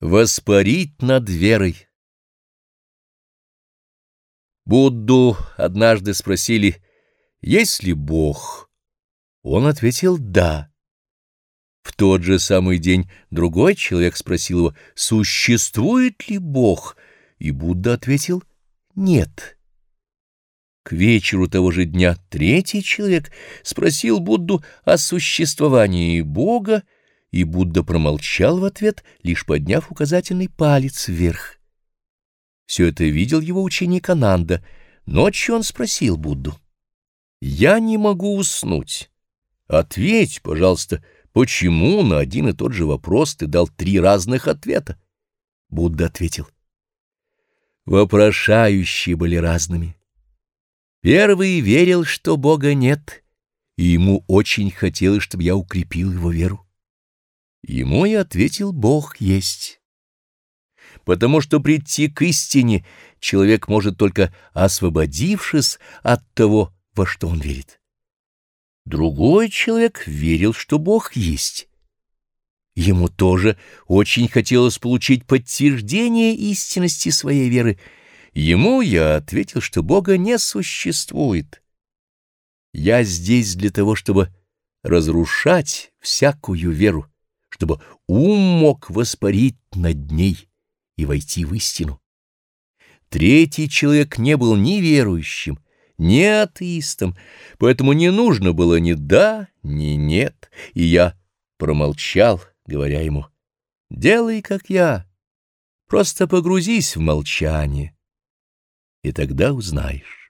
Воспарить над верой Будду однажды спросили, есть ли Бог? Он ответил «да». В тот же самый день другой человек спросил его, существует ли Бог? И Будда ответил «нет». К вечеру того же дня третий человек спросил Будду о существовании Бога, и Будда промолчал в ответ, лишь подняв указательный палец вверх. Все это видел его ученик Ананда. Ночью он спросил Будду. «Я не могу уснуть. Ответь, пожалуйста, почему на один и тот же вопрос ты дал три разных ответа?» Будда ответил. Вопрошающие были разными. Первый верил, что Бога нет, и ему очень хотелось, чтобы я укрепил его веру. Ему и ответил «Бог есть». Потому что прийти к истине человек может только освободившись от того, во что он верит. Другой человек верил, что Бог есть. Ему тоже очень хотелось получить подтверждение истинности своей веры. Ему я ответил, что Бога не существует. Я здесь для того, чтобы разрушать всякую веру чтобы ум мог воспарить над ней и войти в истину. Третий человек не был ни верующим, ни атеистом, поэтому не нужно было ни «да», ни «нет», и я промолчал, говоря ему «делай, как я, просто погрузись в молчание, и тогда узнаешь».